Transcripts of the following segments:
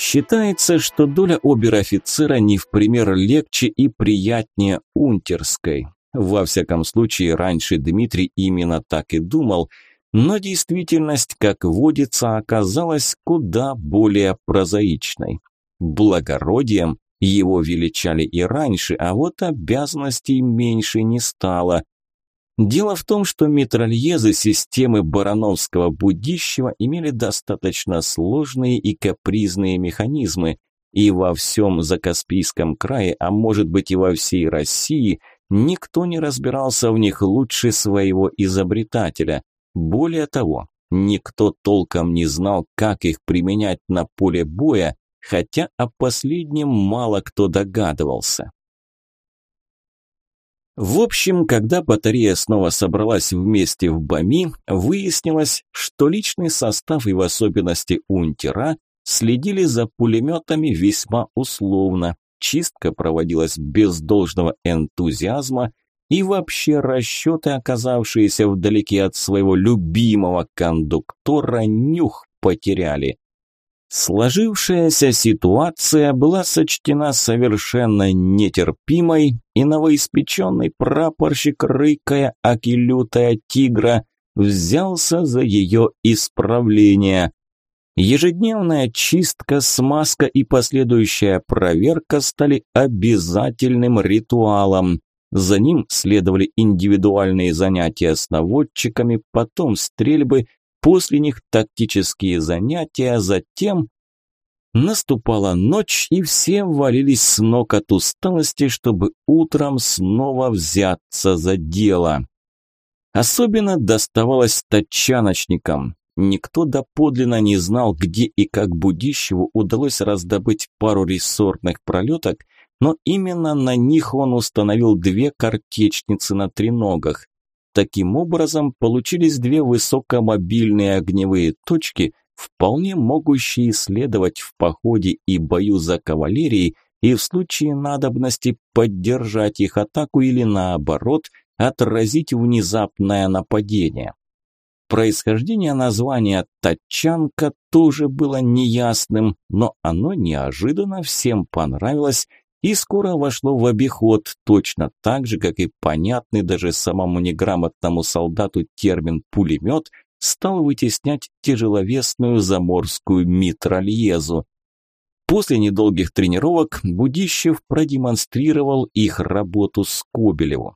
Считается, что доля обер-офицера не в пример легче и приятнее унтерской. Во всяком случае, раньше Дмитрий именно так и думал, но действительность, как водится, оказалась куда более прозаичной. Благородием его величали и раньше, а вот обязанностей меньше не стало. Дело в том, что метрольезы системы Барановского будущего имели достаточно сложные и капризные механизмы, и во всем Закаспийском крае, а может быть и во всей России, никто не разбирался в них лучше своего изобретателя. Более того, никто толком не знал, как их применять на поле боя, хотя о последнем мало кто догадывался. В общем, когда батарея снова собралась вместе в БАМИ, выяснилось, что личный состав и в особенности унтера следили за пулеметами весьма условно. Чистка проводилась без должного энтузиазма, и вообще расчеты, оказавшиеся вдалеке от своего любимого кондуктора, нюх потеряли. Сложившаяся ситуация была сочтена совершенно нетерпимой, и новоиспеченный прапорщик, рыкая аки лютая тигра, взялся за ее исправление. Ежедневная чистка, смазка и последующая проверка стали обязательным ритуалом. За ним следовали индивидуальные занятия с наводчиками, потом стрельбы – После них тактические занятия, а затем... Наступала ночь, и все валились с ног от усталости, чтобы утром снова взяться за дело. Особенно доставалось тачаночникам. Никто доподлинно не знал, где и как Будищеву удалось раздобыть пару рессорных пролеток, но именно на них он установил две картечницы на треногах. Таким образом, получились две высокомобильные огневые точки, вполне могущие следовать в походе и бою за кавалерией, и в случае надобности поддержать их атаку или наоборот, отразить внезапное нападение. Происхождение названия «Тачанка» тоже было неясным, но оно неожиданно всем понравилось и скоро вошло в обиход, точно так же, как и понятный даже самому неграмотному солдату термин «пулемет» стал вытеснять тяжеловесную заморскую митральезу. После недолгих тренировок Будищев продемонстрировал их работу с Кобелеву.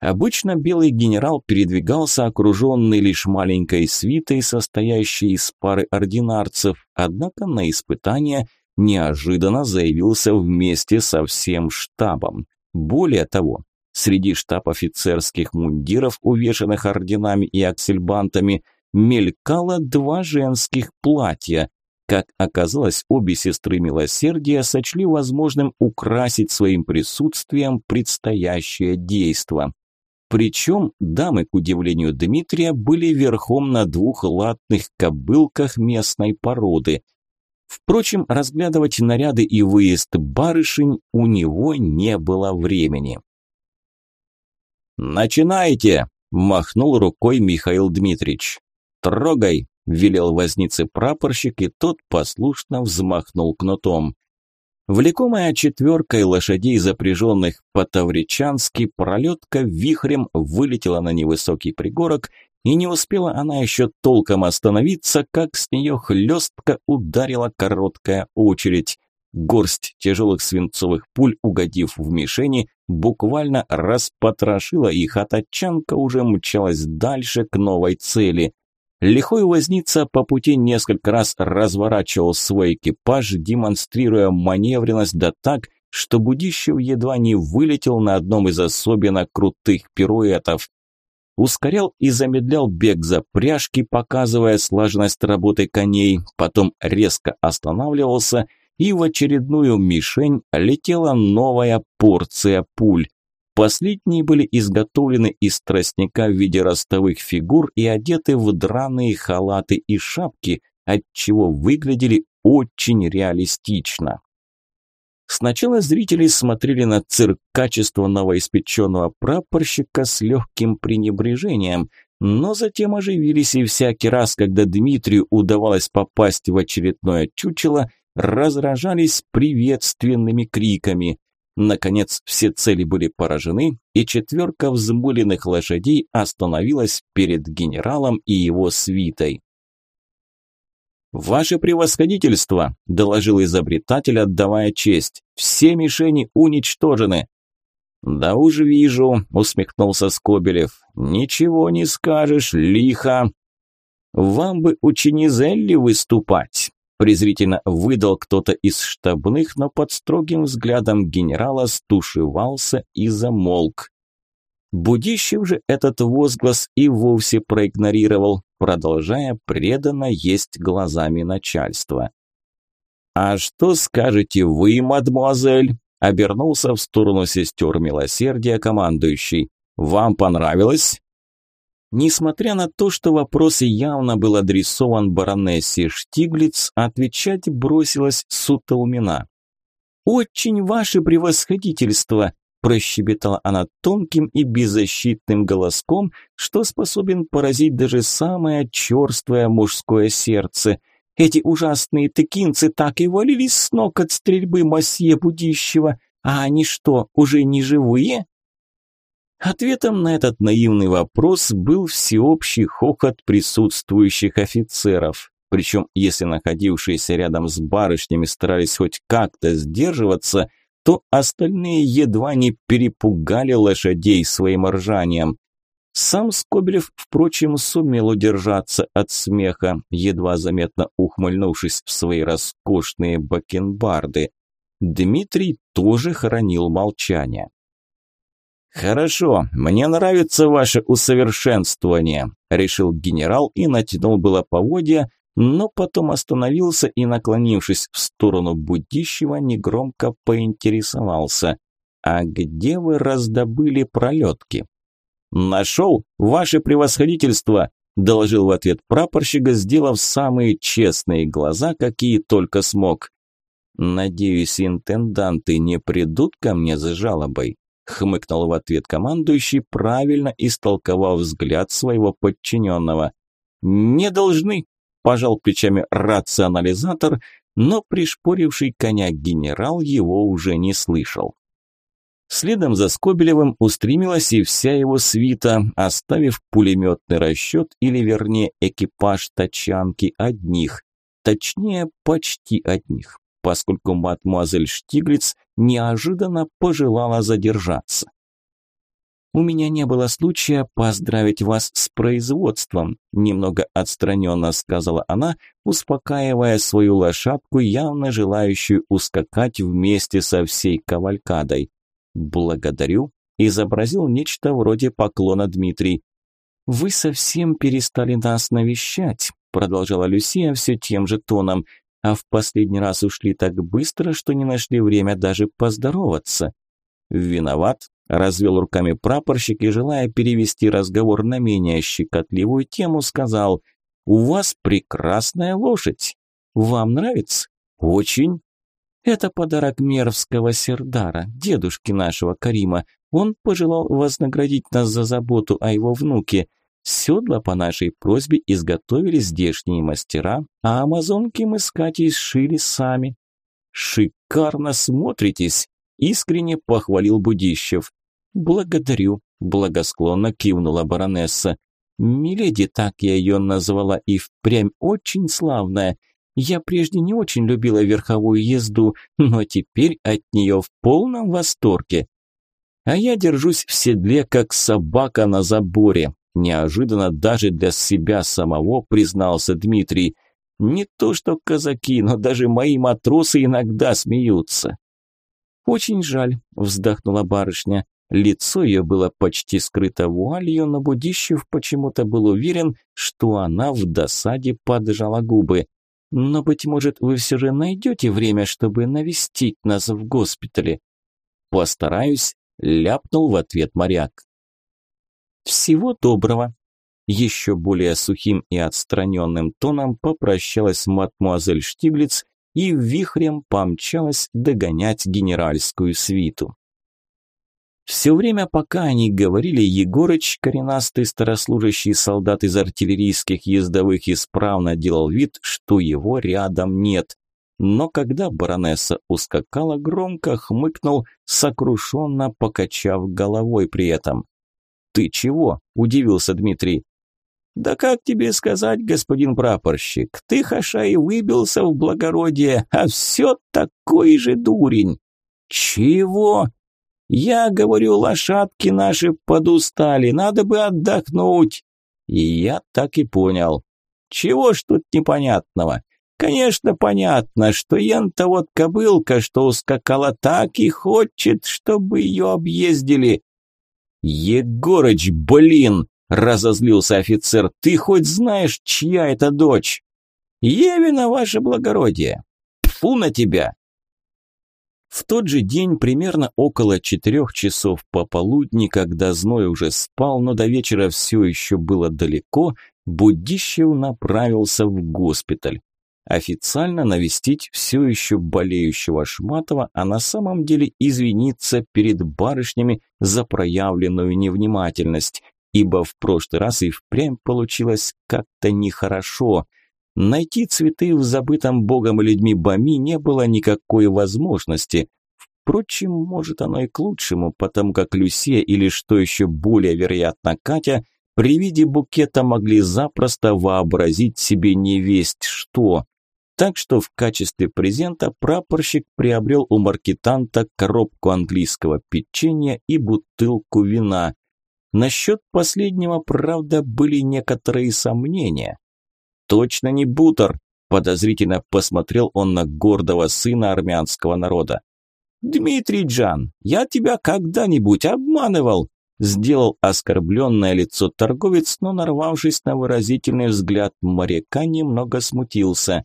Обычно белый генерал передвигался окруженный лишь маленькой свитой, состоящей из пары ординарцев, однако на испытания – неожиданно заявился вместе со всем штабом. Более того, среди штаб-офицерских мундиров, увешанных орденами и аксельбантами, мелькало два женских платья. Как оказалось, обе сестры милосердия сочли возможным украсить своим присутствием предстоящее действо. Причем дамы, к удивлению Дмитрия, были верхом на двух латных кобылках местной породы – Впрочем, разглядывать наряды и выезд барышень у него не было времени. «Начинайте!» – махнул рукой Михаил Дмитриевич. «Трогай!» – велел вознице прапорщик, и тот послушно взмахнул кнутом. Влекомая четверкой лошадей, запряженных по-тавричански, пролетка вихрем вылетела на невысокий пригорок и не успела она еще толком остановиться, как с нее хлестко ударила короткая очередь. Горсть тяжелых свинцовых пуль, угодив в мишени, буквально распотрошила их, а тачанка уже мчалась дальше к новой цели. Лихой возница по пути несколько раз разворачивал свой экипаж, демонстрируя маневренность да так, что Будищев едва не вылетел на одном из особенно крутых пируэтов ускорял и замедлял бег запряжки, показывая слаженность работы коней, потом резко останавливался, и в очередную мишень летела новая порция пуль. Последние были изготовлены из тростника в виде ростовых фигур и одеты в драные халаты и шапки, отчего выглядели очень реалистично. Сначала зрители смотрели на цирк качества новоиспеченного прапорщика с легким пренебрежением, но затем оживились и всякий раз, когда Дмитрию удавалось попасть в очередное чучело, разражались приветственными криками. Наконец все цели были поражены, и четверка взмыленных лошадей остановилась перед генералом и его свитой. «Ваше превосходительство!» – доложил изобретатель, отдавая честь. «Все мишени уничтожены!» «Да уж вижу», – усмехнулся Скобелев. «Ничего не скажешь, лихо!» «Вам бы у Чинизелли выступать!» презрительно выдал кто-то из штабных, но под строгим взглядом генерала стушевался и замолк. Будищев же этот возглас и вовсе проигнорировал, продолжая преданно есть глазами начальства. «А что скажете вы, мадемуазель?» – обернулся в сторону сестер милосердия командующий. «Вам понравилось?» Несмотря на то, что вопрос явно был адресован баронессе Штиглиц, отвечать бросилась Сутаумина. «Очень ваше превосходительство!» – прощебетала она тонким и беззащитным голоском, что способен поразить даже самое черствое мужское сердце. Эти ужасные тыкинцы так и валились с ног от стрельбы масье Будищева. А они что, уже не живые? Ответом на этот наивный вопрос был всеобщий хохот присутствующих офицеров. Причем, если находившиеся рядом с барышнями старались хоть как-то сдерживаться, то остальные едва не перепугали лошадей своим ржанием. Сам Скобелев, впрочем, сумел удержаться от смеха, едва заметно ухмыльнувшись в свои роскошные бакенбарды. Дмитрий тоже хранил молчание. «Хорошо, мне нравится ваше усовершенствование», – решил генерал и натянул было поводья, но потом остановился и, наклонившись в сторону будущего, негромко поинтересовался. «А где вы раздобыли пролетки?» «Нашел, ваше превосходительство», – доложил в ответ прапорщика, сделав самые честные глаза, какие только смог. «Надеюсь, интенданты не придут ко мне с жалобой?» хмыкнул в ответ командующий, правильно истолковав взгляд своего подчиненного. «Не должны», – пожал плечами рационализатор, но пришпоривший коня генерал его уже не слышал. Следом за Скобелевым устремилась и вся его свита, оставив пулеметный расчет, или вернее экипаж тачанки одних, точнее почти одних поскольку мадмуазель Штиглиц неожиданно пожелала задержаться. «У меня не было случая поздравить вас с производством», немного отстраненно сказала она, успокаивая свою лошадку, явно желающую ускакать вместе со всей кавалькадой. «Благодарю», изобразил нечто вроде поклона Дмитрий. «Вы совсем перестали нас навещать», продолжала Люсия все тем же тоном а в последний раз ушли так быстро, что не нашли время даже поздороваться. Виноват, развел руками прапорщик и, желая перевести разговор на менее щекотливую тему, сказал, «У вас прекрасная лошадь. Вам нравится? Очень. Это подарок мервского сердара, дедушки нашего Карима. Он пожелал вознаградить нас за заботу о его внуке. Седла по нашей просьбе изготовили здешние мастера, а амазонки мы с Катей сшили сами. Шикарно смотритесь, искренне похвалил Будищев. Благодарю, благосклонно кивнула баронесса. Миледи, так я ее назвала, и впрямь очень славная. Я прежде не очень любила верховую езду, но теперь от нее в полном восторге. А я держусь в седле, как собака на заборе, Неожиданно даже для себя самого признался Дмитрий. Не то что казаки, но даже мои матросы иногда смеются. Очень жаль, вздохнула барышня. Лицо ее было почти скрыто вуалью, но Будищев почему-то был уверен, что она в досаде поджала губы. Но, быть может, вы все же найдете время, чтобы навестить нас в госпитале. Постараюсь, ляпнул в ответ моряк. «Всего доброго!» Еще более сухим и отстраненным тоном попрощалась мадмуазель Штиглиц и вихрем помчалась догонять генеральскую свиту. Все время, пока они говорили, Егорыч, коренастый старослужащий солдат из артиллерийских ездовых, исправно делал вид, что его рядом нет. но когда баронесса ускакала, громко хмыкнул, сокрушенно покачав головой при этом. «Ты чего?» – удивился Дмитрий. «Да как тебе сказать, господин прапорщик, ты хаша и выбился в благородие, а все такой же дурень!» «Чего?» «Я говорю, лошадки наши подустали, надо бы отдохнуть!» И я так и понял. «Чего ж тут непонятного?» Конечно, понятно, что Янта вот кобылка, что ускакала так и хочет, чтобы ее объездили. Егорыч, блин, разозлился офицер, ты хоть знаешь, чья это дочь? Евина, ваше благородие. Фу на тебя. В тот же день, примерно около четырех часов пополудни, когда зной уже спал, но до вечера все еще было далеко, Будищев направился в госпиталь официально навестить все еще болеющего Шматова, а на самом деле извиниться перед барышнями за проявленную невнимательность, ибо в прошлый раз и впрямь получилось как-то нехорошо. Найти цветы в забытом богом и людьми Бами не было никакой возможности. Впрочем, может оно и к лучшему, потому как Люсия или, что еще более вероятно, Катя – при виде букета могли запросто вообразить себе невесть что. Так что в качестве презента прапорщик приобрел у маркетанта коробку английского печенья и бутылку вина. Насчет последнего, правда, были некоторые сомнения. «Точно не бутер», – подозрительно посмотрел он на гордого сына армянского народа. «Дмитрий Джан, я тебя когда-нибудь обманывал?» Сделал оскорбленное лицо торговец, но, нарвавшись на выразительный взгляд моряка, немного смутился.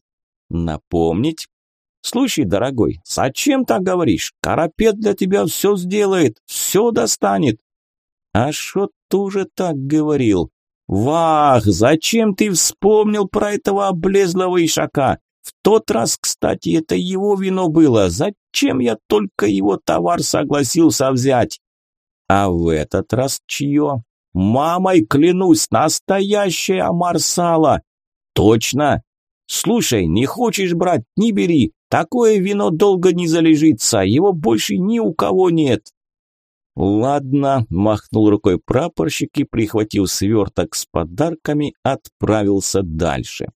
Напомнить? Слушай, дорогой, зачем так говоришь? Карапет для тебя все сделает, все достанет. А что ты уже так говорил? Вах, зачем ты вспомнил про этого облезлого ишака? В тот раз, кстати, это его вино было. Зачем я только его товар согласился взять? А в этот раз чье? Мамой клянусь, настоящая амарсала. Точно, «Слушай, не хочешь брать, не бери. Такое вино долго не залежится, его больше ни у кого нет». «Ладно», – махнул рукой прапорщик и, прихватив сверток с подарками, отправился дальше.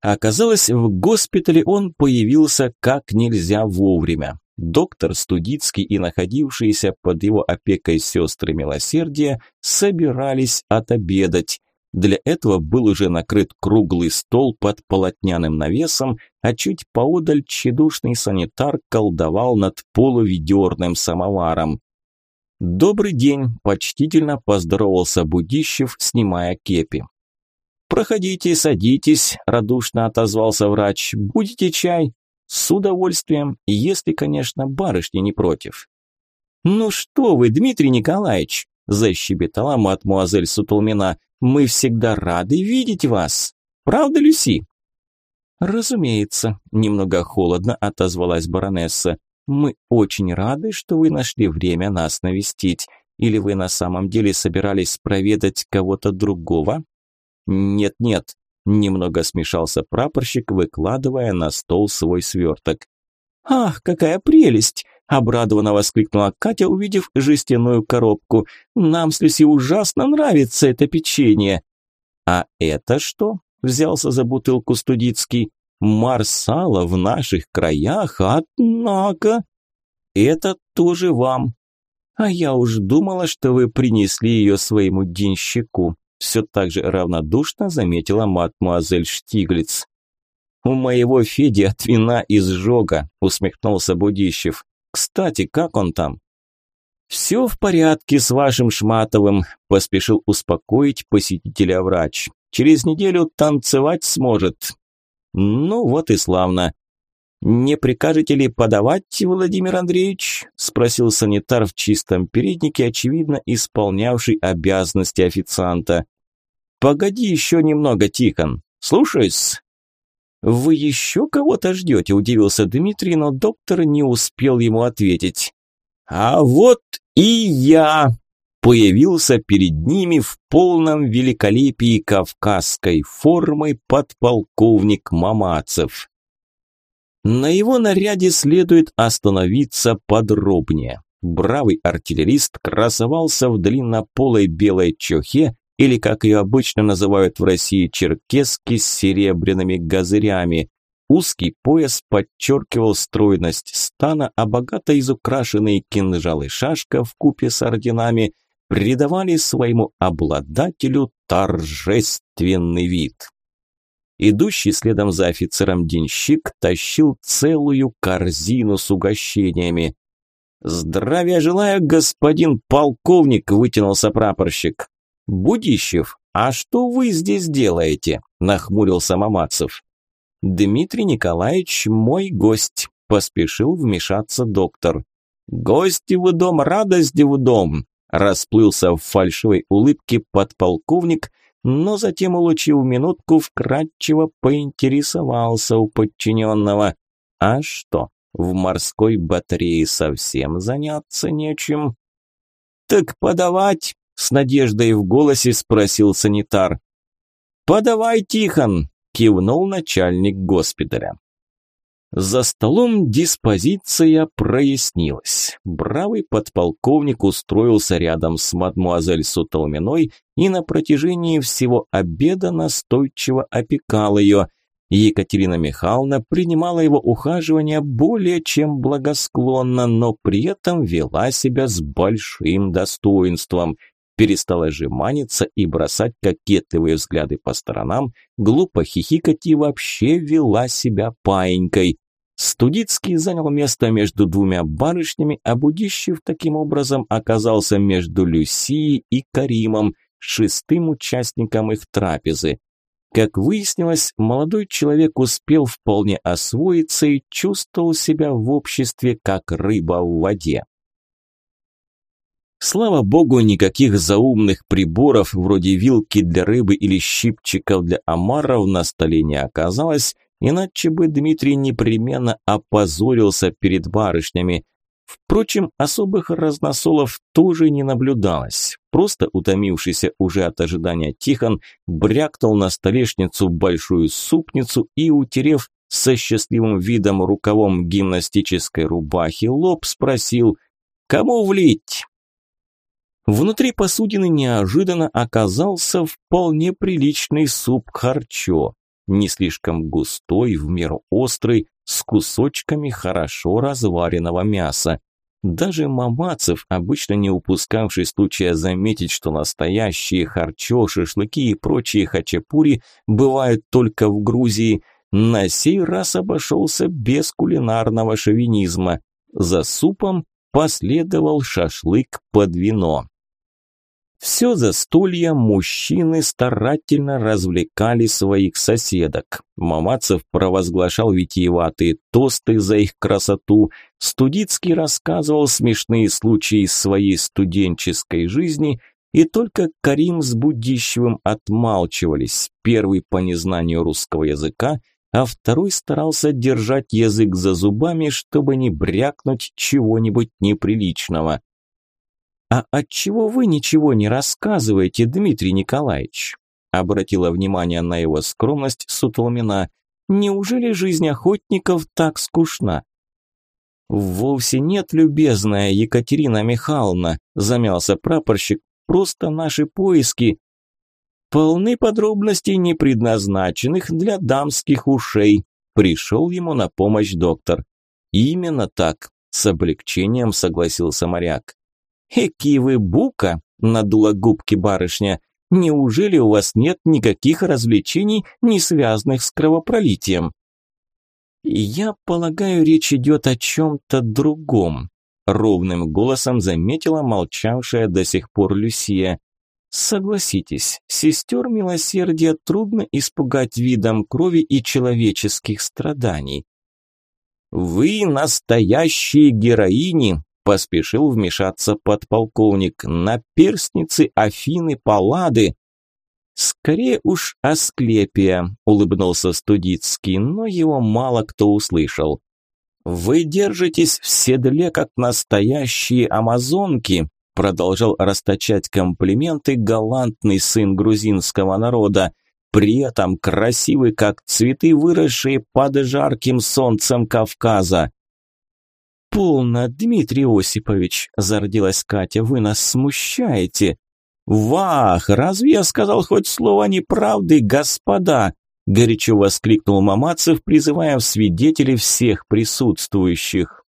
Оказалось, в госпитале он появился как нельзя вовремя. Доктор Студицкий и находившиеся под его опекой сестры милосердия собирались отобедать. Для этого был уже накрыт круглый стол под полотняным навесом, а чуть поодаль тщедушный санитар колдовал над полуведерным самоваром. «Добрый день!» – почтительно поздоровался Будищев, снимая кепи. «Проходите, садитесь», – радушно отозвался врач. «Будете чай?» «С удовольствием, если, конечно, барышни не против». «Ну что вы, Дмитрий Николаевич!» – защебетала мадмуазель Сутулмина. Мы всегда рады видеть вас. Правда, Люси?» «Разумеется», – немного холодно отозвалась баронесса. «Мы очень рады, что вы нашли время нас навестить. Или вы на самом деле собирались проведать кого-то другого?» «Нет-нет», – немного смешался прапорщик, выкладывая на стол свой сверток. «Ах, какая прелесть! Обрадованно воскликнула Катя, увидев жестяную коробку. «Нам с Люси ужасно нравится это печенье!» «А это что?» – взялся за бутылку Студицкий. «Марсала в наших краях, однако...» «Это тоже вам». «А я уж думала, что вы принесли ее своему денщику», – все так же равнодушно заметила мадмуазель Штиглиц. «У моего Феди от вина изжога», – усмехнулся Будищев. Кстати, как он там? «Все в порядке с вашим Шматовым», – поспешил успокоить посетителя врач. «Через неделю танцевать сможет». «Ну вот и славно». «Не прикажете ли подавать, Владимир Андреевич?» – спросил санитар в чистом переднике, очевидно исполнявший обязанности официанта. «Погоди еще немного, Тихон. Слушаюсь». «Вы еще кого-то ждете?» – удивился Дмитрий, но доктор не успел ему ответить. «А вот и я!» – появился перед ними в полном великолепии кавказской формы подполковник Мамацев. На его наряде следует остановиться подробнее. Бравый артиллерист красовался в длиннополой белой чохе, или, как ее обычно называют в России, черкески с серебряными газырями. Узкий пояс подчеркивал стройность стана, а богато изукрашенные кинжалы шашка в купе с орденами придавали своему обладателю торжественный вид. Идущий следом за офицером денщик тащил целую корзину с угощениями. «Здравия желаю, господин полковник!» – вытянулся прапорщик. «Будищев, а что вы здесь делаете?» – нахмурился Мамацев. «Дмитрий Николаевич мой гость», – поспешил вмешаться доктор. «Гости в дом, радости в дом!» – расплылся в фальшивой улыбке подполковник, но затем, улучив минутку, вкратчиво поинтересовался у подчиненного. «А что, в морской батарее совсем заняться нечем?» «Так подавать!» С надеждой в голосе спросил санитар. «Подавай, Тихон!» – кивнул начальник госпиталя. За столом диспозиция прояснилась. Бравый подполковник устроился рядом с мадмуазель Сутолминой и на протяжении всего обеда настойчиво опекал ее. Екатерина Михайловна принимала его ухаживание более чем благосклонно, но при этом вела себя с большим достоинством перестала жеманиться и бросать кокетливые взгляды по сторонам, глупо хихикать и вообще вела себя паинькой. Студицкий занял место между двумя барышнями, а Будищев таким образом оказался между Люсией и Каримом, шестым участником их трапезы. Как выяснилось, молодой человек успел вполне освоиться и чувствовал себя в обществе как рыба в воде. Слава богу, никаких заумных приборов вроде вилки для рыбы или щипчиков для омаров на столе не оказалось, иначе бы Дмитрий непременно опозорился перед барышнями. Впрочем, особых разносолов тоже не наблюдалось. Просто утомившийся уже от ожидания Тихон брякнул на столешницу большую супницу и, утерев со счастливым видом рукавом гимнастической рубахи лоб, спросил «Кому влить?» Внутри посудины неожиданно оказался вполне приличный суп харчо, не слишком густой, в меру острый, с кусочками хорошо разваренного мяса. Даже Мамацев, обычно не упускавший случая заметить, что настоящие харчо, шашлыки и прочие хачапури бывают только в Грузии, на сей раз обошелся без кулинарного шовинизма. За супом последовал шашлык под вино. Все застолье мужчины старательно развлекали своих соседок. Мамацев провозглашал витиеватые тосты за их красоту, Студицкий рассказывал смешные случаи своей студенческой жизни, и только Карим с Будищевым отмалчивались, первый по незнанию русского языка, а второй старался держать язык за зубами, чтобы не брякнуть чего-нибудь неприличного. «А отчего вы ничего не рассказываете, Дмитрий Николаевич?» Обратила внимание на его скромность Сутолмина. «Неужели жизнь охотников так скучна?» «Вовсе нет, любезная Екатерина Михайловна», замялся прапорщик, «просто наши поиски полны подробностей, не предназначенных для дамских ушей», пришел ему на помощь доктор. «Именно так», с облегчением согласился моряк. «Эки вы бука!» – надула губки барышня. «Неужели у вас нет никаких развлечений, не связанных с кровопролитием?» «Я полагаю, речь идет о чем-то другом», – ровным голосом заметила молчавшая до сих пор Люсия. «Согласитесь, сестер милосердия трудно испугать видом крови и человеческих страданий». «Вы настоящие героини», Поспешил вмешаться подполковник. на перстнице Афины Паллады. «Скорее уж Асклепия», – улыбнулся Студицкий, но его мало кто услышал. «Вы держитесь в седле, как настоящие амазонки», продолжал расточать комплименты галантный сын грузинского народа, при этом красивый, как цветы, выросшие под жарким солнцем Кавказа. «Полно, Дмитрий Осипович», – зародилась Катя, – «вы нас смущаете». «Вах, разве я сказал хоть слово неправды, господа?» – горячо воскликнул Мамацев, призывая в свидетели всех присутствующих.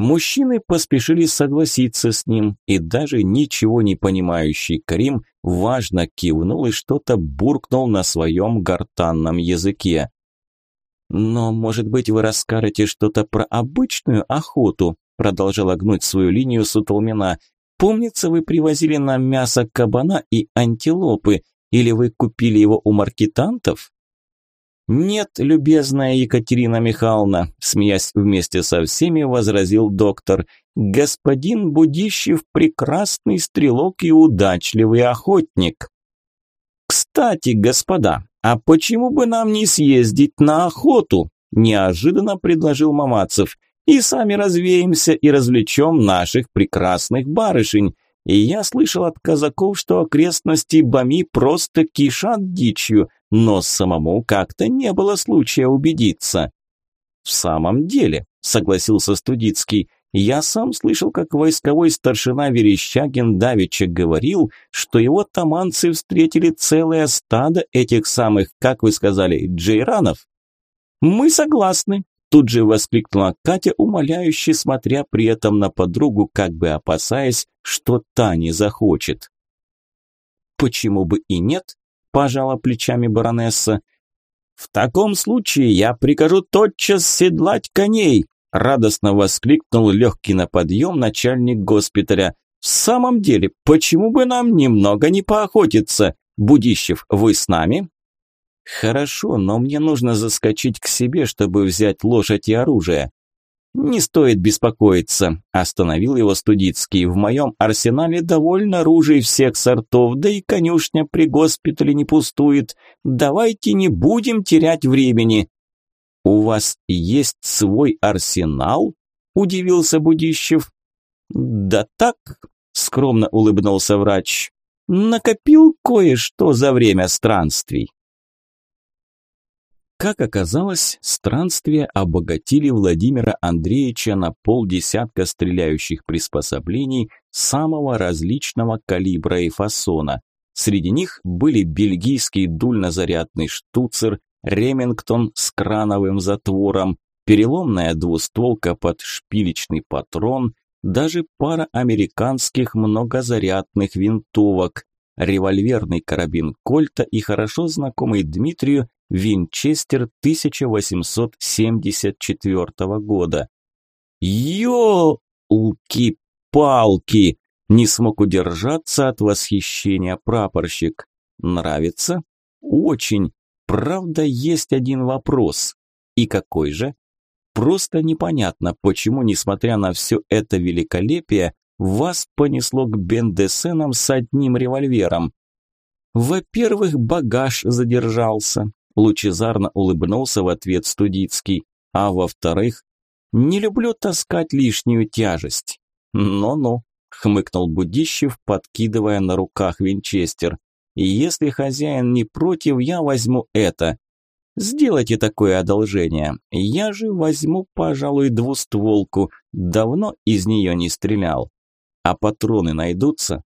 Мужчины поспешили согласиться с ним, и даже ничего не понимающий Карим важно кивнул и что-то буркнул на своем гортанном языке. «Но, может быть, вы расскажете что-то про обычную охоту?» продолжала гнуть свою линию Сутолмина. «Помнится, вы привозили нам мясо кабана и антилопы, или вы купили его у маркетантов?» «Нет, любезная Екатерина Михайловна», – смеясь вместе со всеми, возразил доктор. «Господин Будищев – прекрасный стрелок и удачливый охотник». «Кстати, господа, а почему бы нам не съездить на охоту?» – неожиданно предложил Мамацев. «И сами развеемся и развлечем наших прекрасных барышень. И я слышал от казаков, что окрестности Бами просто кишат дичью, но самому как-то не было случая убедиться. В самом деле, согласился Студицкий, я сам слышал, как войсковой старшина Верещагин Давича говорил, что его таманцы встретили целое стадо этих самых, как вы сказали, джейранов. Мы согласны, Тут же воскликнула Катя, умоляюще смотря при этом на подругу, как бы опасаясь, что та не захочет. «Почему бы и нет?» – пожала плечами баронесса. «В таком случае я прикажу тотчас седлать коней!» – радостно воскликнул легкий на подъем начальник госпиталя. «В самом деле, почему бы нам немного не поохотиться? Будищев, вы с нами?» «Хорошо, но мне нужно заскочить к себе, чтобы взять лошадь и оружие». «Не стоит беспокоиться», – остановил его Студицкий. «В моем арсенале довольно ружей всех сортов, да и конюшня при госпитале не пустует. Давайте не будем терять времени». «У вас есть свой арсенал?» – удивился Будищев. «Да так», – скромно улыбнулся врач. «Накопил кое-что за время странствий». Как оказалось, странствия обогатили Владимира Андреевича на полдесятка стреляющих приспособлений самого различного калибра и фасона. Среди них были бельгийский дульнозарядный штуцер, Ремингтон с крановым затвором, переломная двустволка под шпилечный патрон, даже пара американских многозарядных винтовок, револьверный карабин Кольта и хорошо знакомый Дмитрию Винчестер 1874 года. Ёлки-палки! Не смог удержаться от восхищения прапорщик. Нравится? Очень. Правда, есть один вопрос. И какой же? Просто непонятно, почему, несмотря на все это великолепие, вас понесло к Бендесенам с одним револьвером. Во-первых, багаж задержался. Лучезарно улыбнулся в ответ Студицкий. А во-вторых, не люблю таскать лишнюю тяжесть. Ну-ну, хмыкнул Будищев, подкидывая на руках винчестер. Если хозяин не против, я возьму это. Сделайте такое одолжение. Я же возьму, пожалуй, двустволку. Давно из нее не стрелял. А патроны найдутся?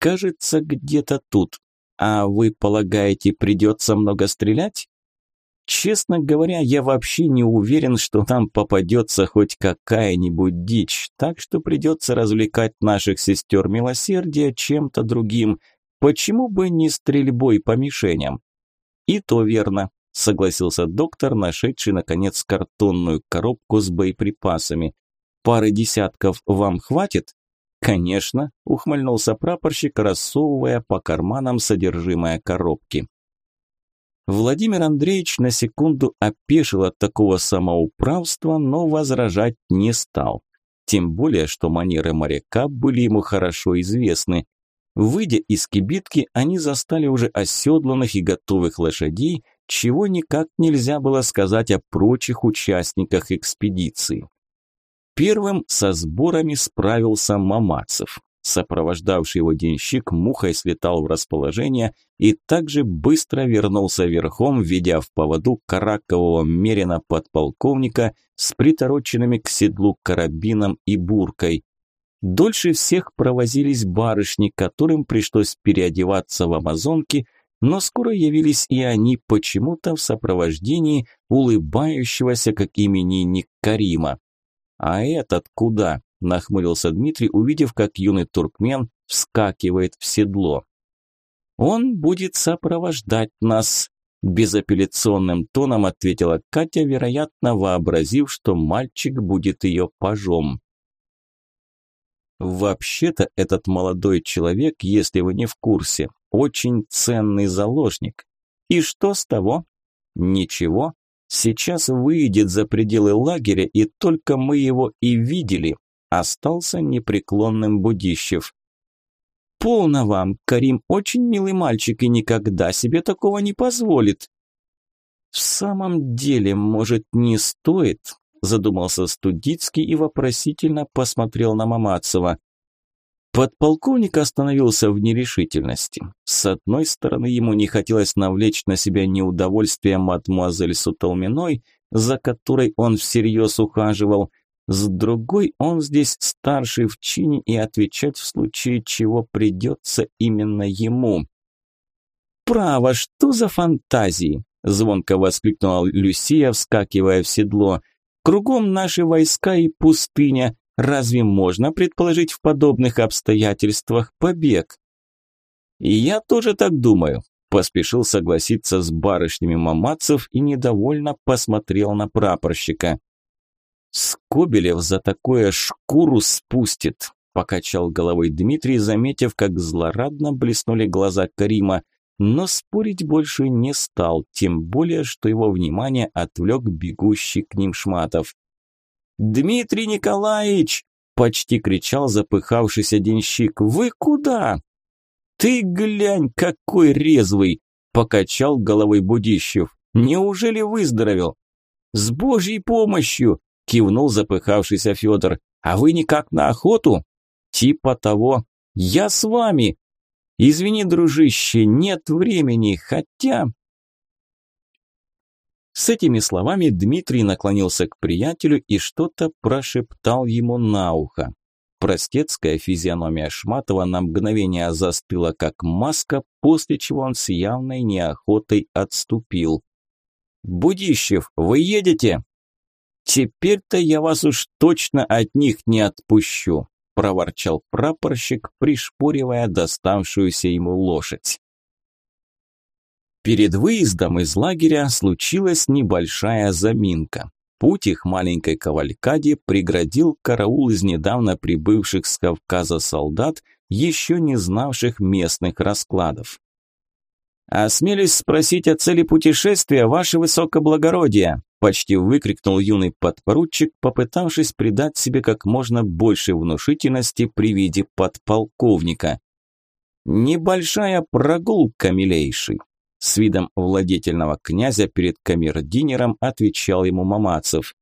Кажется, где-то тут. А вы полагаете, придется много стрелять? Честно говоря, я вообще не уверен, что нам попадется хоть какая-нибудь дичь, так что придется развлекать наших сестер милосердия чем-то другим. Почему бы не стрельбой по мишеням? И то верно, согласился доктор, нашедший, наконец, картонную коробку с боеприпасами. Пары десятков вам хватит? «Конечно», – ухмыльнулся прапорщик, рассовывая по карманам содержимое коробки. Владимир Андреевич на секунду опешил от такого самоуправства, но возражать не стал. Тем более, что манеры моряка были ему хорошо известны. Выйдя из кибитки, они застали уже оседланных и готовых лошадей, чего никак нельзя было сказать о прочих участниках экспедиции. Первым со сборами справился Мамацев. Сопровождавший его денщик мухой слетал в расположение и также быстро вернулся верхом, ведя в поводу каракового мерина подполковника с притороченными к седлу карабином и буркой. Дольше всех провозились барышни, которым пришлось переодеваться в амазонки, но скоро явились и они почему-то в сопровождении улыбающегося как именинник Карима. «А этот куда?» – нахмурился Дмитрий, увидев, как юный туркмен вскакивает в седло. «Он будет сопровождать нас», – безапелляционным тоном ответила Катя, вероятно, вообразив, что мальчик будет ее пажом. Вообще-то этот молодой человек, если вы не в курсе, очень ценный заложник. И что с того? Ничего. Сейчас выйдет за пределы лагеря, и только мы его и видели. Остался непреклонным Будищев. «Полно вам, Карим очень милый мальчик и никогда себе такого не позволит». «В самом деле, может, не стоит?» – задумался Студицкий и вопросительно посмотрел на Мамацева. Подполковник остановился в нерешительности. С одной стороны, ему не хотелось навлечь на себя неудовольствие мадмуазель Сутолминой, за которой он всерьез ухаживал. С другой, он здесь старший в чине и отвечать в случае чего придется именно ему. «Право, что за фантазии?» – звонко воскликнула Люсия, вскакивая в седло. «Кругом наши войска и пустыня. Разве можно предположить в подобных обстоятельствах побег? И я тоже так думаю, поспешил согласиться с барышнями Мамацев и недовольно посмотрел на прапорщика. Скобелев за такое шкуру спустит, покачал головой Дмитрий, заметив, как злорадно блеснули глаза Карима, но спорить больше не стал, тем более, что его внимание отвлек бегущий к ним Шматов. «Дмитрий Николаевич!» – почти кричал запыхавшийся денщик. «Вы куда?» «Ты глянь, какой резвый!» – покачал головой Будищев. «Неужели выздоровел?» «С Божьей помощью!» – кивнул запыхавшийся Федор. «А вы никак на охоту?» «Типа того. Я с вами!» «Извини, дружище, нет времени, хотя...» С этими словами Дмитрий наклонился к приятелю и что-то прошептал ему на ухо. Простецкая физиономия Шматова на мгновение застыла как маска, после чего он с явной неохотой отступил. «Будищев, вы едете?» «Теперь-то я вас уж точно от них не отпущу», – проворчал прапорщик, пришпоривая доставшуюся ему лошадь. Перед выездом из лагеря случилась небольшая заминка. Путь их маленькой кавалькаде преградил караул из недавно прибывших с Кавказа солдат, еще не знавших местных раскладов. «Осмелюсь спросить о цели путешествия, ваше высокоблагородие!» Почти выкрикнул юный подпоручик, попытавшись придать себе как можно больше внушительности при виде подполковника. «Небольшая прогулка, милейший!» С видом владетельного князя перед камердинером отвечал ему Мамацев.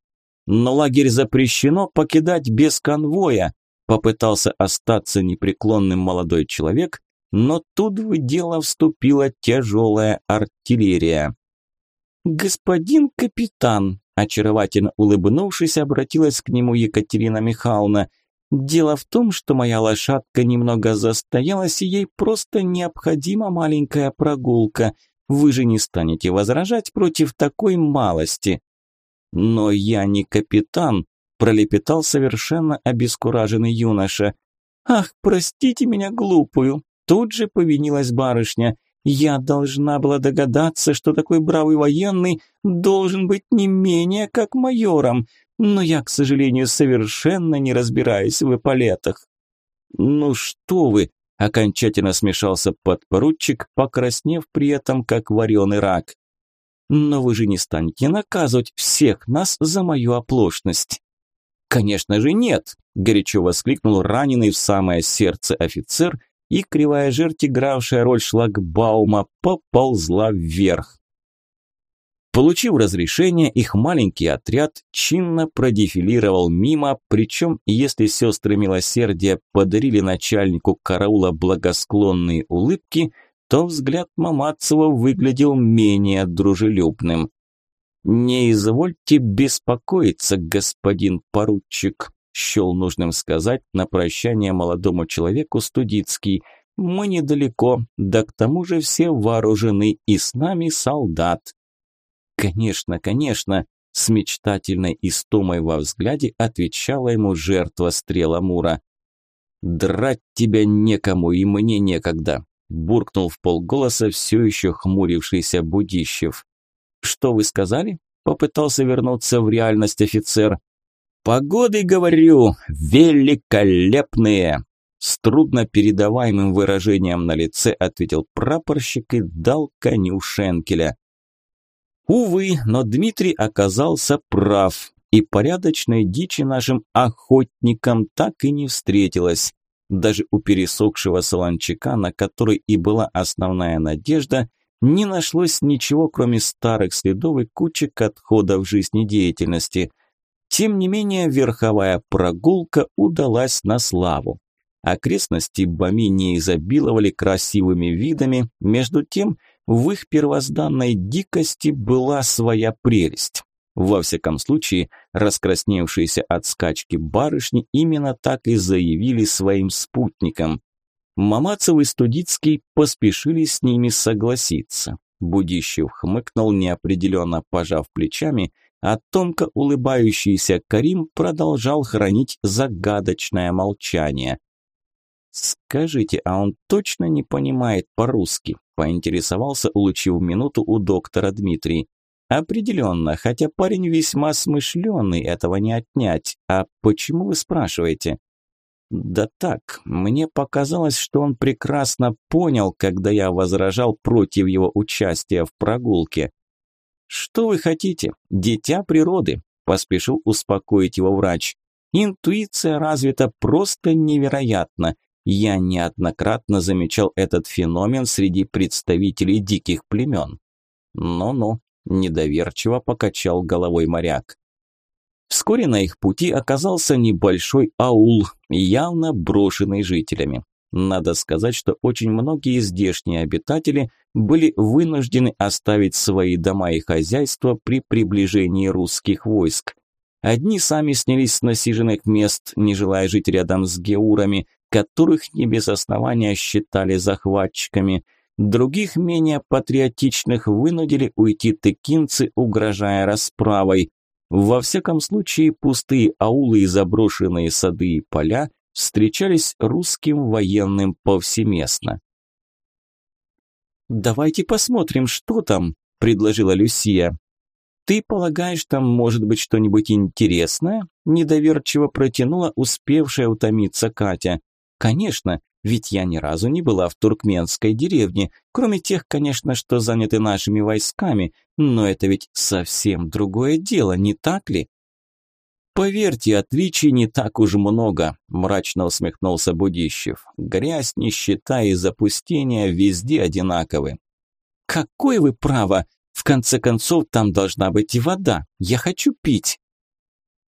«Но лагерь запрещено покидать без конвоя», попытался остаться непреклонным молодой человек, но тут в дело вступила тяжелая артиллерия. «Господин капитан», очаровательно улыбнувшись, обратилась к нему Екатерина Михайловна, «дело в том, что моя лошадка немного застоялась, и ей просто необходима маленькая прогулка. Вы же не станете возражать против такой малости. Но я не капитан, пролепетал совершенно обескураженный юноша. Ах, простите меня глупую, тут же повинилась барышня. Я должна была догадаться, что такой бравый военный должен быть не менее как майором, но я, к сожалению, совершенно не разбираюсь в эполетах. Ну что вы, Окончательно смешался подпоручик, покраснев при этом, как вареный рак. «Но вы же не станете наказывать всех нас за мою оплошность». «Конечно же нет!» – горячо воскликнул раненый в самое сердце офицер, и кривая жерть, игравшая роль шлагбаума, поползла вверх. Получив разрешение, их маленький отряд чинно продефилировал мимо, причем, если сестры милосердия подарили начальнику караула благосклонные улыбки, то взгляд Мамацева выглядел менее дружелюбным. «Не извольте беспокоиться, господин поручик», – счел нужным сказать на прощание молодому человеку Студицкий. «Мы недалеко, да к тому же все вооружены, и с нами солдат». «Конечно, конечно», – с мечтательной истомой во взгляде отвечала ему жертва стрела Мура. «Драть тебя некому и мне некогда», – буркнул в полголоса все еще хмурившийся Будищев. «Что вы сказали?» – попытался вернуться в реальность офицер. «Погоды, говорю, великолепные!» С трудно передаваемым выражением на лице ответил прапорщик и дал коню шенкеля. Увы, но Дмитрий оказался прав, и порядочной дичи нашим охотникам так и не встретилось. Даже у пересохшего солончака, на который и была основная надежда, не нашлось ничего, кроме старых следов и кучек отходов жизнедеятельности. Тем не менее, верховая прогулка удалась на славу. Окрестности Бами не изобиловали красивыми видами, между тем – в их первозданной дикости была своя прелесть. Во всяком случае, раскрасневшиеся от скачки барышни именно так и заявили своим спутникам. Мамацев и Студицкий поспешили с ними согласиться. Будищев хмыкнул, неопределенно пожав плечами, а тонко улыбающийся Карим продолжал хранить загадочное молчание. «Скажите, а он точно не понимает по-русски?» – поинтересовался, улучив минуту у доктора Дмитрий. «Определенно, хотя парень весьма смышленый, этого не отнять. А почему вы спрашиваете?» «Да так, мне показалось, что он прекрасно понял, когда я возражал против его участия в прогулке». «Что вы хотите? Дитя природы», – поспешил успокоить его врач. «Интуиция развита просто невероятно. Я неоднократно замечал этот феномен среди представителей диких племен. Ну-ну, недоверчиво покачал головой моряк. Вскоре на их пути оказался небольшой аул, явно брошенный жителями. Надо сказать, что очень многие здешние обитатели были вынуждены оставить свои дома и хозяйства при приближении русских войск. Одни сами снялись с насиженных мест, не желая жить рядом с геурами, которых не без основания считали захватчиками. Других, менее патриотичных, вынудили уйти тыкинцы, угрожая расправой. Во всяком случае, пустые аулы и заброшенные сады и поля встречались русским военным повсеместно. «Давайте посмотрим, что там», – предложила Люсия. «Ты полагаешь, там может быть что-нибудь интересное?» – недоверчиво протянула успевшая утомиться Катя. Конечно, ведь я ни разу не была в туркменской деревне, кроме тех, конечно, что заняты нашими войсками, но это ведь совсем другое дело, не так ли? Поверьте, отличий не так уж много, мрачно усмехнулся Будищев. Грязь, нищета и запустение везде одинаковы. Какое вы право? В конце концов, там должна быть и вода. Я хочу пить.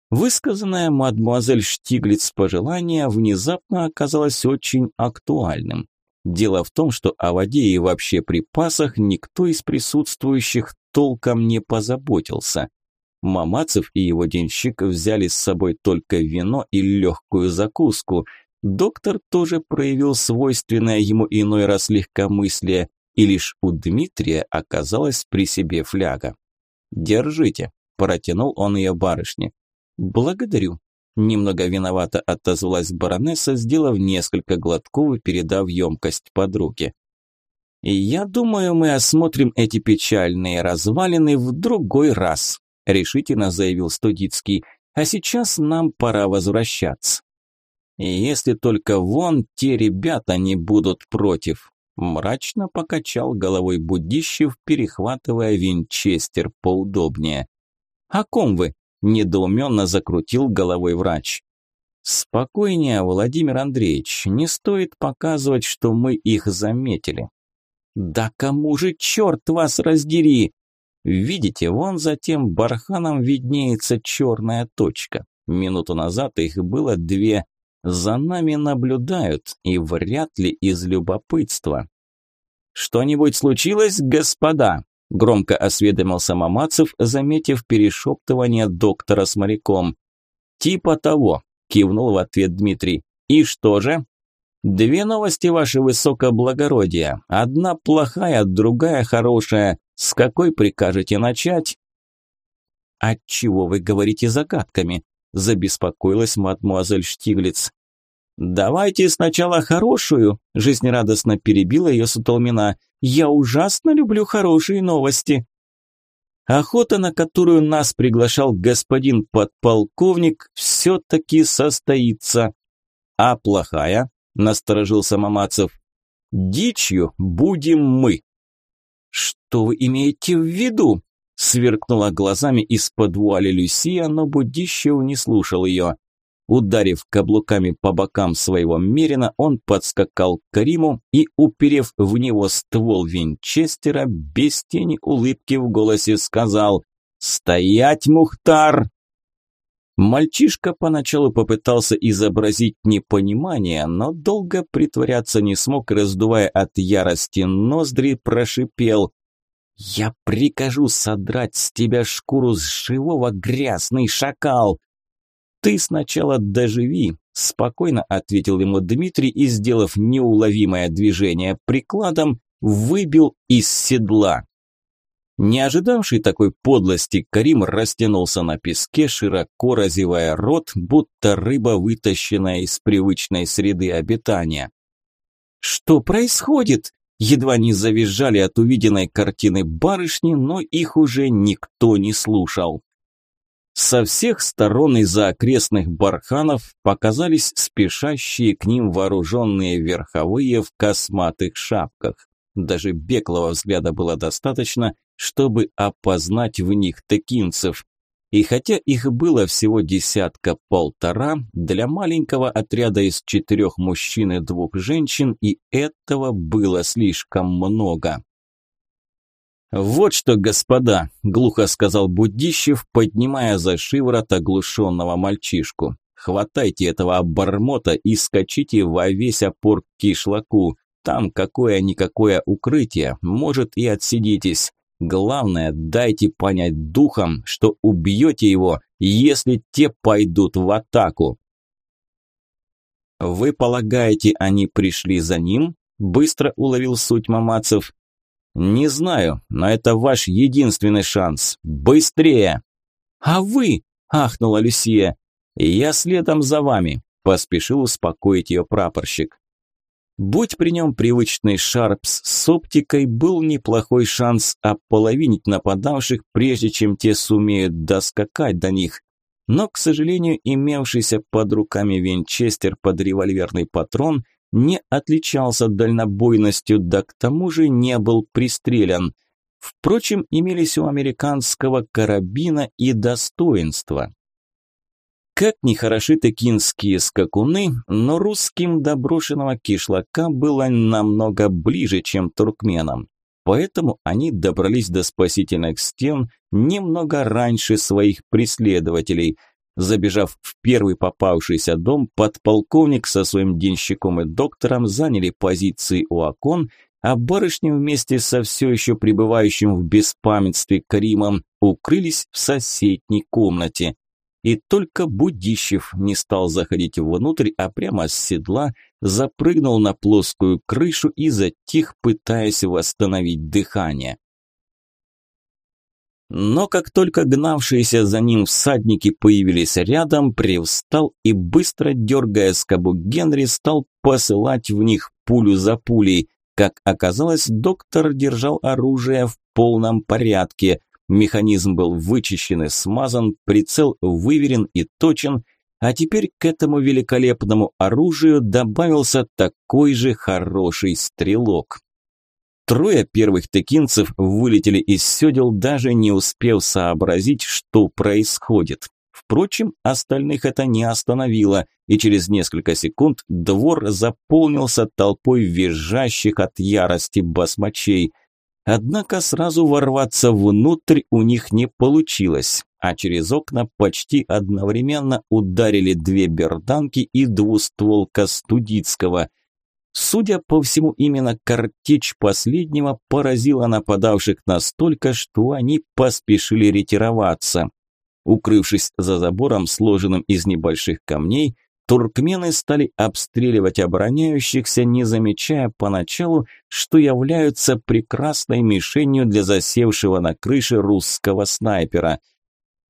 Высказанное мадмуазель Штиглиц пожелание внезапно оказалось очень актуальным. Дело в том, что о воде и вообще припасах никто из присутствующих толком не позаботился. Мамацев и его денщик взяли с собой только вино и легкую закуску. Доктор тоже проявил свойственное ему иной раз легкомыслие, и лишь у Дмитрия оказалась при себе фляга. «Держите», – протянул он ее барышне. «Благодарю». Немного виновато отозвалась баронесса, сделав несколько глотков и передав емкость подруге. «Я думаю, мы осмотрим эти печальные развалины в другой раз», решительно заявил Студицкий. «А сейчас нам пора возвращаться». «Если только вон те ребята не будут против», мрачно покачал головой Будищев, перехватывая винчестер поудобнее. «О ком вы?» Недоуменно закрутил головой врач. «Спокойнее, Владимир Андреевич, не стоит показывать, что мы их заметили». «Да кому же черт вас раздери!» Видите, вон за тем барханом виднеется черная точка. Минуту назад их было две. За нами наблюдают, и вряд ли из любопытства. «Что-нибудь случилось, господа?» – громко осведомился Мамацев, заметив перешептывание доктора с моряком. «Типа того», – кивнул в ответ Дмитрий. «И что же?» «Две новости, ваше высокоблагородие. Одна плохая, другая хорошая. С какой прикажете начать?» «Отчего вы говорите загадками?» – забеспокоилась мадмуазель Штиглиц. «Давайте сначала хорошую», – жизнерадостно перебила ее Сутолмина. «Я ужасно люблю хорошие новости». Охота, на которую нас приглашал господин подполковник, все-таки состоится. А плохая, насторожился Мамацев. Дичью будем мы. Что вы имеете в виду? Сверкнула глазами из-под вуали Люсия, но Будищев не слушал ее. Ударив каблуками по бокам своего мерина, он подскакал к Кариму и, уперев в него ствол винчестера, без тени улыбки в голосе сказал «Стоять, Мухтар!» Мальчишка поначалу попытался изобразить непонимание, но долго притворяться не смог, раздувая от ярости ноздри, прошипел «Я прикажу содрать с тебя шкуру с живого, грязный шакал!» «Ты сначала доживи», – спокойно ответил ему Дмитрий и, сделав неуловимое движение прикладом, выбил из седла. Не ожидавший такой подлости, Карим растянулся на песке, широко разевая рот, будто рыба, вытащенная из привычной среды обитания. «Что происходит?» Едва не завизжали от увиденной картины барышни, но их уже никто не слушал. Со всех сторон из-за окрестных барханов показались спешащие к ним вооруженные верховые в косматых шапках. Даже беглого взгляда было достаточно, чтобы опознать в них текинцев. И хотя их было всего десятка-полтора, для маленького отряда из четырех мужчин и двух женщин и этого было слишком много. «Вот что, господа!» – глухо сказал Будищев, поднимая за шиворот оглушенного мальчишку. «Хватайте этого обормота и скачите во весь опор к кишлаку. Там какое-никакое укрытие, может и отсидитесь. Главное, дайте понять духом, что убьете его, если те пойдут в атаку». «Вы полагаете, они пришли за ним?» – быстро уловил суть Мамацев. «Не знаю, но это ваш единственный шанс. Быстрее!» «А вы?» – ахнула Люсия. «Я следом за вами», – поспешил успокоить ее прапорщик. Будь при нем привычный Шарпс с оптикой, был неплохой шанс ополовинить нападавших, прежде чем те сумеют доскакать до них. Но, к сожалению, имевшийся под руками винчестер под револьверный патрон не отличался дальнобойностью, да к тому же не был пристрелен. Впрочем, имелись у американского карабина и достоинства. Как ни хороши текинские скакуны, но русским доброшенного кишлака было намного ближе, чем туркменам. Поэтому они добрались до спасительных стен немного раньше своих преследователей – Забежав в первый попавшийся дом, подполковник со своим денщиком и доктором заняли позиции у окон, а барышни вместе со все еще пребывающим в беспамятстве Каримом укрылись в соседней комнате. И только Будищев не стал заходить внутрь, а прямо с седла запрыгнул на плоскую крышу и затих, пытаясь восстановить дыхание. Но как только гнавшиеся за ним всадники появились рядом, привстал и, быстро дергая скобу Генри, стал посылать в них пулю за пулей. Как оказалось, доктор держал оружие в полном порядке. Механизм был вычищен и смазан, прицел выверен и точен, а теперь к этому великолепному оружию добавился такой же хороший стрелок. Трое первых текинцев вылетели из седел, даже не успев сообразить, что происходит. Впрочем, остальных это не остановило, и через несколько секунд двор заполнился толпой визжащих от ярости басмачей. Однако сразу ворваться внутрь у них не получилось, а через окна почти одновременно ударили две берданки и двустволка Студицкого. Судя по всему, именно картечь последнего поразила нападавших настолько, что они поспешили ретироваться. Укрывшись за забором, сложенным из небольших камней, туркмены стали обстреливать обороняющихся, не замечая поначалу, что являются прекрасной мишенью для засевшего на крыше русского снайпера.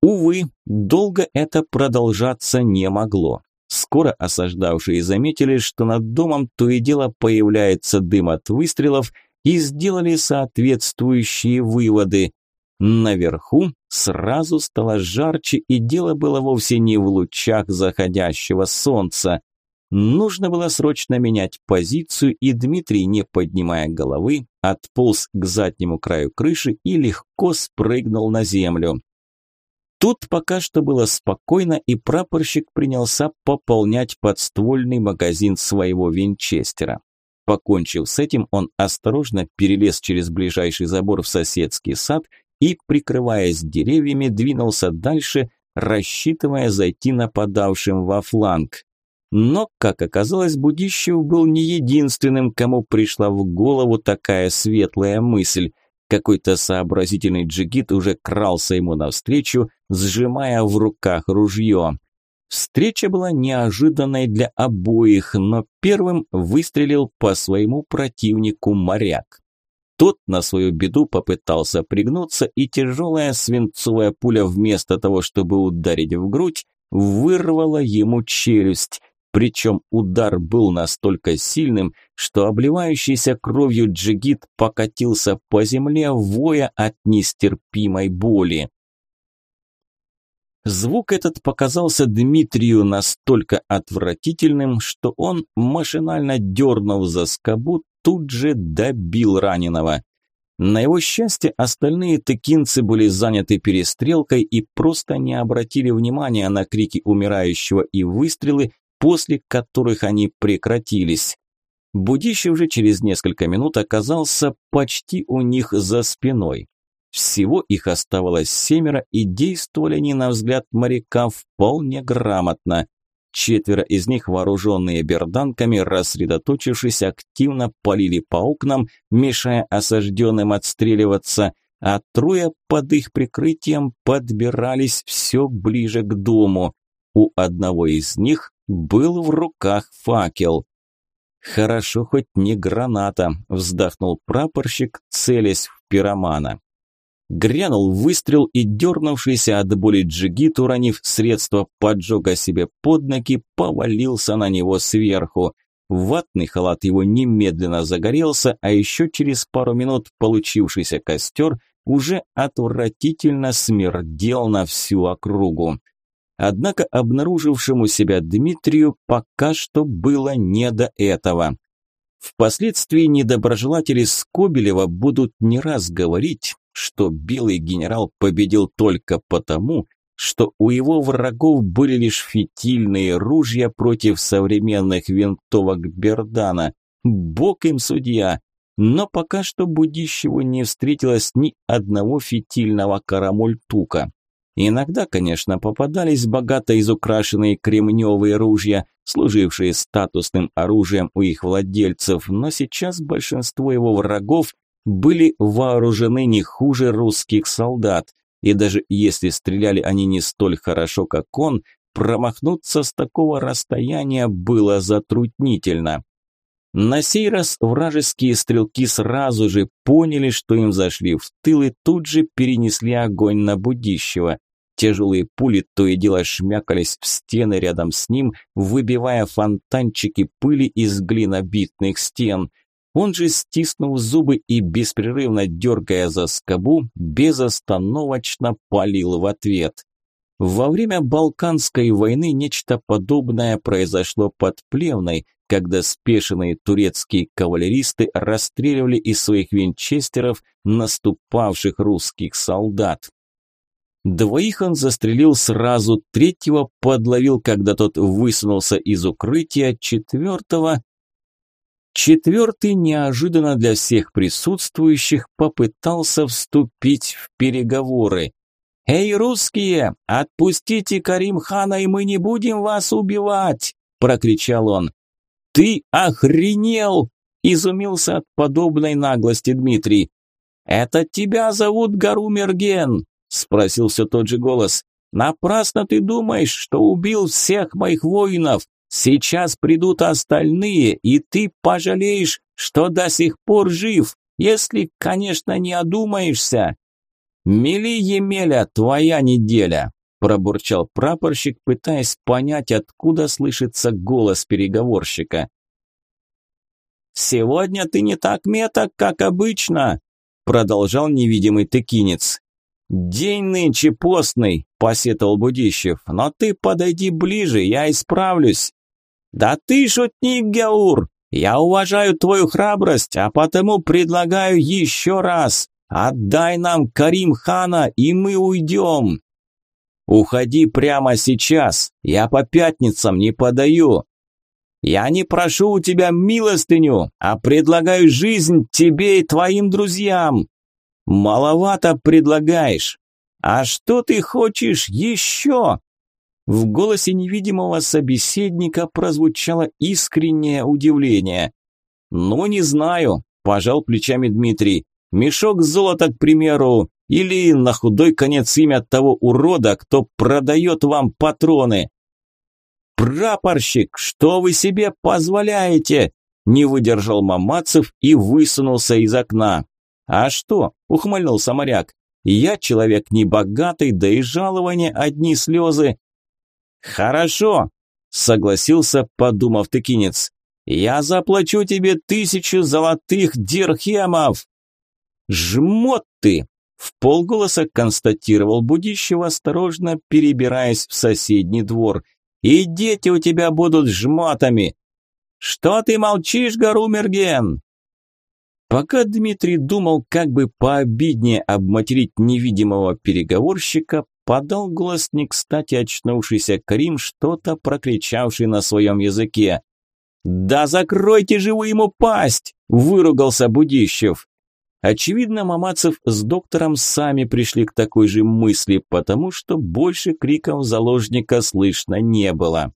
Увы, долго это продолжаться не могло. Скоро осаждавшие заметили, что над домом то и дело появляется дым от выстрелов и сделали соответствующие выводы. Наверху сразу стало жарче, и дело было вовсе не в лучах заходящего солнца. Нужно было срочно менять позицию, и Дмитрий, не поднимая головы, отполз к заднему краю крыши и легко спрыгнул на землю. Тут пока что было спокойно, и прапорщик принялся пополнять подствольный магазин своего винчестера. Покончив с этим, он осторожно перелез через ближайший забор в соседский сад и, прикрываясь деревьями, двинулся дальше, рассчитывая зайти нападавшим во фланг. Но, как оказалось, Будищев был не единственным, кому пришла в голову такая светлая мысль. Какой-то сообразительный джигит уже крался ему навстречу, сжимая в руках ружье. Встреча была неожиданной для обоих, но первым выстрелил по своему противнику моряк. Тот на свою беду попытался пригнуться, и тяжелая свинцовая пуля вместо того, чтобы ударить в грудь, вырвала ему челюсть. Причем удар был настолько сильным, что обливающийся кровью джигит покатился по земле, воя от нестерпимой боли. Звук этот показался Дмитрию настолько отвратительным, что он, машинально дернув за скобу, тут же добил раненого. На его счастье, остальные тыкинцы были заняты перестрелкой и просто не обратили внимания на крики умирающего и выстрелы, после которых они прекратились. Будищев же через несколько минут оказался почти у них за спиной. Всего их оставалось семеро, и действовали они, на взгляд моряка, вполне грамотно. Четверо из них, вооруженные берданками, рассредоточившись, активно полили по окнам, мешая осажденным отстреливаться, а трое под их прикрытием подбирались все ближе к дому. У одного из них был в руках факел. «Хорошо, хоть не граната», – вздохнул прапорщик, целясь в пиромана. Грянул выстрел и дернувшийся от боли джигит, уронив средство поджога себе под ноги, повалился на него сверху. Ватный халат его немедленно загорелся, а еще через пару минут получившийся костер уже отвратительно смердел на всю округу. Однако обнаружившему себя Дмитрию пока что было не до этого. Впоследствии недоброжелатели Скобелева будут не раз говорить, что белый генерал победил только потому, что у его врагов были лишь фитильные ружья против современных винтовок Бердана. Бог им судья. Но пока что Будищеву не встретилось ни одного фитильного карамультука. Иногда, конечно, попадались богато изукрашенные кремневые ружья, служившие статусным оружием у их владельцев, но сейчас большинство его врагов были вооружены не хуже русских солдат, и даже если стреляли они не столь хорошо, как он, промахнуться с такого расстояния было затруднительно. На сей раз вражеские стрелки сразу же поняли, что им зашли в тыл и тут же перенесли огонь на Будищева. Тяжелые пули то и дело шмякались в стены рядом с ним, выбивая фонтанчики пыли из глинобитных стен – он же, стиснув зубы и беспрерывно дергая за скобу, безостановочно палил в ответ. Во время Балканской войны нечто подобное произошло под Плевной, когда спешенные турецкие кавалеристы расстреливали из своих винчестеров наступавших русских солдат. Двоих он застрелил сразу, третьего подловил, когда тот высунулся из укрытия, четвертого Четвертый неожиданно для всех присутствующих попытался вступить в переговоры. «Эй, русские, отпустите Карим-хана, и мы не будем вас убивать!» – прокричал он. «Ты охренел!» – изумился от подобной наглости Дмитрий. «Это тебя зовут Гарумерген?» – спросил все тот же голос. «Напрасно ты думаешь, что убил всех моих воинов. Сейчас придут остальные, и ты пожалеешь, что до сих пор жив, если, конечно, не одумаешься. Мели Емеля, твоя неделя, пробурчал прапорщик, пытаясь понять, откуда слышится голос переговорщика. Сегодня ты не так меток, как обычно, продолжал невидимый тыкинец. «День нынче постный», – посетовал Будищев, – «но ты подойди ближе, я исправлюсь». «Да ты шутник, Геур! Я уважаю твою храбрость, а потому предлагаю еще раз. Отдай нам Карим-хана, и мы уйдем!» «Уходи прямо сейчас, я по пятницам не подаю!» «Я не прошу у тебя милостыню, а предлагаю жизнь тебе и твоим друзьям!» «Маловато предлагаешь! А что ты хочешь еще?» В голосе невидимого собеседника прозвучало искреннее удивление. «Ну, не знаю», – пожал плечами Дмитрий. «Мешок золота, к примеру, или на худой конец имя того урода, кто продает вам патроны». «Прапорщик, что вы себе позволяете?» – не выдержал Мамацев и высунулся из окна. «А что?» – ухмыльнулся моряк. «Я человек небогатый, да и жалования одни слезы. «Хорошо», – согласился, подумав тыкинец. «Я заплачу тебе тысячу золотых дирхемов!» «Жмот ты!» – в полголоса констатировал Будищев, осторожно перебираясь в соседний двор. «И дети у тебя будут жмотами!» «Что ты молчишь, Гарумерген?» Пока Дмитрий думал, как бы пообиднее обматерить невидимого переговорщика, подал голос не кстати очнувшийся Карим, что-то прокричавший на своем языке. «Да закройте же вы ему пасть!» – выругался Будищев. Очевидно, Мамацев с доктором сами пришли к такой же мысли, потому что больше криков заложника слышно не было.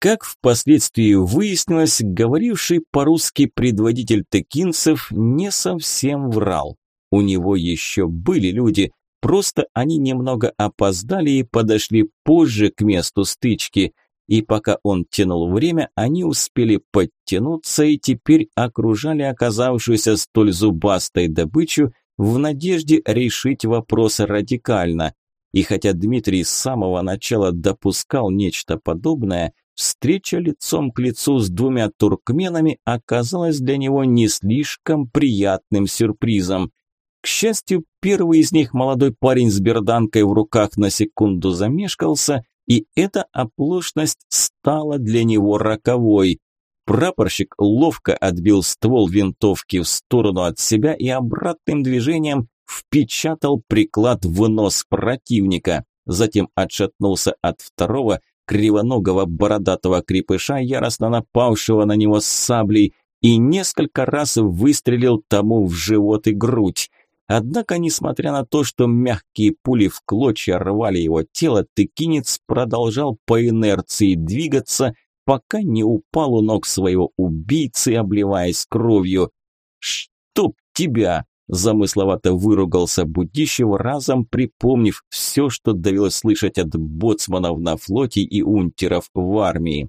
Как впоследствии выяснилось, говоривший по-русски предводитель текинцев не совсем врал. У него еще были люди, Просто они немного опоздали и подошли позже к месту стычки. И пока он тянул время, они успели подтянуться и теперь окружали оказавшуюся столь зубастой добычу в надежде решить вопрос радикально. И хотя Дмитрий с самого начала допускал нечто подобное, встреча лицом к лицу с двумя туркменами оказалась для него не слишком приятным сюрпризом. К счастью, первый из них, молодой парень с берданкой в руках, на секунду замешкался, и эта оплошность стала для него роковой. Прапорщик ловко отбил ствол винтовки в сторону от себя и обратным движением впечатал приклад в нос противника. Затем отшатнулся от второго, кривоногого бородатого крепыша, яростно напавшего на него с саблей, и несколько раз выстрелил тому в живот и грудь. Однако, несмотря на то, что мягкие пули в клочья рвали его тело, тыкинец продолжал по инерции двигаться, пока не упал у ног своего убийцы, обливаясь кровью. «Чтоб тебя!» – замысловато выругался Будищев, разом припомнив все, что довелось слышать от боцманов на флоте и унтеров в армии.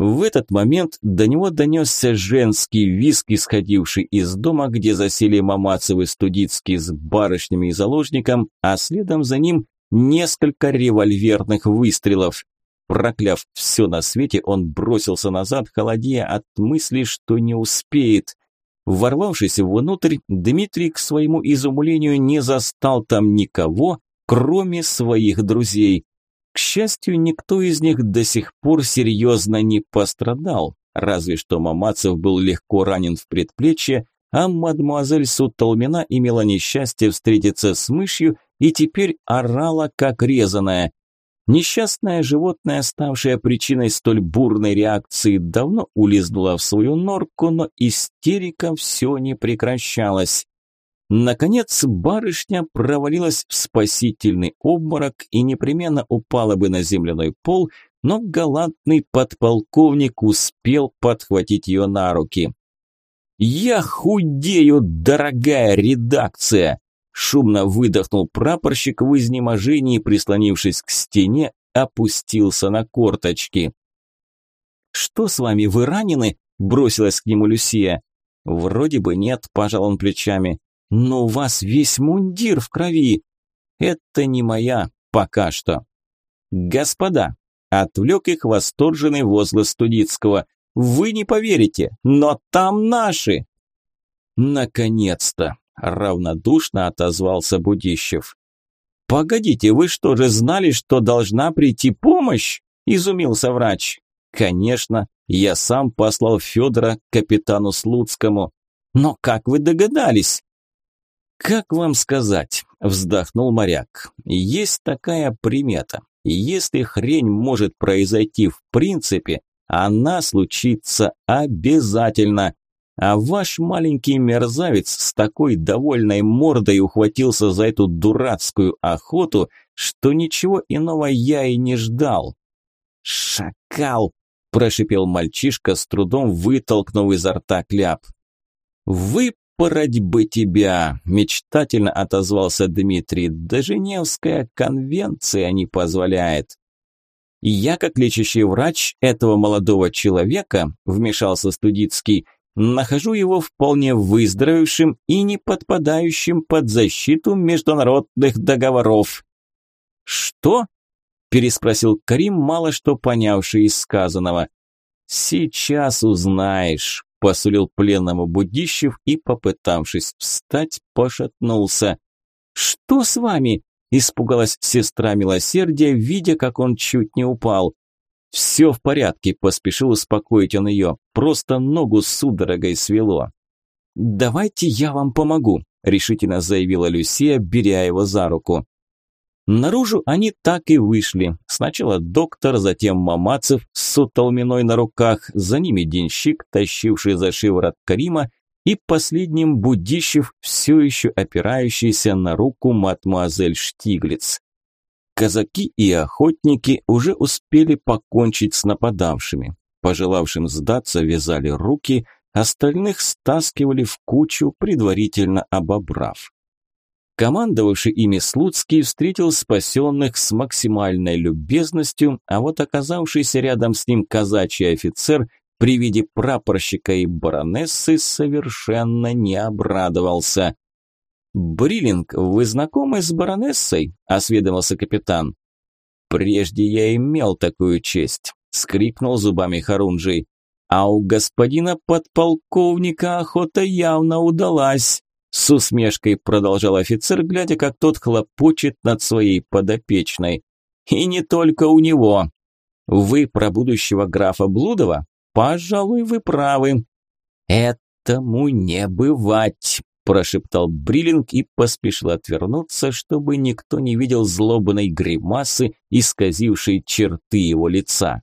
В этот момент до него донесся женский визг, исходивший из дома, где засели Мамацев и Студицкий с барышнями и заложником, а следом за ним несколько револьверных выстрелов. Прокляв все на свете, он бросился назад, холодея от мысли, что не успеет. Ворвавшись внутрь, Дмитрий, к своему изумлению, не застал там никого, кроме своих друзей. Счастью, никто из них до сих пор серьезно не пострадал, разве что Мамацев был легко ранен в предплечье, а мадмуазель Сутолмина имела несчастье встретиться с мышью и теперь орала как резаная. Несчастное животное, ставшее причиной столь бурной реакции, давно улизнуло в свою норку, но истерика все не прекращалась. Наконец барышня провалилась в спасительный обморок и непременно упала бы на земляной пол, но галантный подполковник успел подхватить ее на руки. «Я худею, дорогая редакция!» Шумно выдохнул прапорщик в изнеможении, прислонившись к стене, опустился на корточки. «Что с вами, вы ранены?» – бросилась к нему Люсия. «Вроде бы нет», – пожал он плечами. «Но у вас весь мундир в крови». «Это не моя, пока что». «Господа», – отвлек их восторженный возглас Студицкого, – «вы не поверите, но там наши». «Наконец-то!» – равнодушно отозвался Будищев. «Погодите, вы что же знали, что должна прийти помощь?» – изумился врач. «Конечно, я сам послал Федора капитану Слуцкому. Но как вы догадались?» «Как вам сказать?» – вздохнул моряк. «Есть такая примета. Если хрень может произойти в принципе, она случится обязательно. А ваш маленький мерзавец с такой довольной мордой ухватился за эту дурацкую охоту, что ничего иного я и не ждал». «Шакал!» – прошипел мальчишка, с трудом вытолкнув изо рта кляп. «Вы «Выпороть бы тебя!» – мечтательно отозвался Дмитрий. «Да Женевская конвенция не позволяет». «Я, как лечащий врач этого молодого человека», – вмешался Студицкий, – «нахожу его вполне выздоровевшим и не подпадающим под защиту международных договоров». «Что?» – переспросил Карим, мало что понявший из сказанного. «Сейчас узнаешь», посулил пленному Будищев и, попытавшись встать, пошатнулся. «Что с вами?» – испугалась сестра милосердия, видя, как он чуть не упал. «Все в порядке», – поспешил успокоить он ее, просто ногу судорогой свело. «Давайте я вам помогу», – решительно заявила Люсия, беря его за руку. Наружу они так и вышли. Сначала доктор, затем Мамацев с сутолминой на руках, за ними денщик, тащивший за шиворот Карима, и последним Будищев, все еще опирающийся на руку мадмуазель Штиглиц. Казаки и охотники уже успели покончить с нападавшими. Пожелавшим сдаться вязали руки, остальных стаскивали в кучу, предварительно обобрав. Командовавший ими Слуцкий встретил спасенных с максимальной любезностью, а вот оказавшийся рядом с ним казачий офицер при виде прапорщика и баронессы совершенно не обрадовался. «Бриллинг, вы знакомы с баронессой?» – осведомился капитан. «Прежде я имел такую честь», – скрипнул зубами Харунжий. «А у господина подполковника охота явно удалась». С усмешкой продолжал офицер, глядя, как тот хлопочет над своей подопечной. И не только у него. Вы про будущего графа Блудова? Пожалуй, вы правы. Этому не бывать, прошептал Бриллинг и поспешил отвернуться, чтобы никто не видел злобной гримасы, исказившей черты его лица.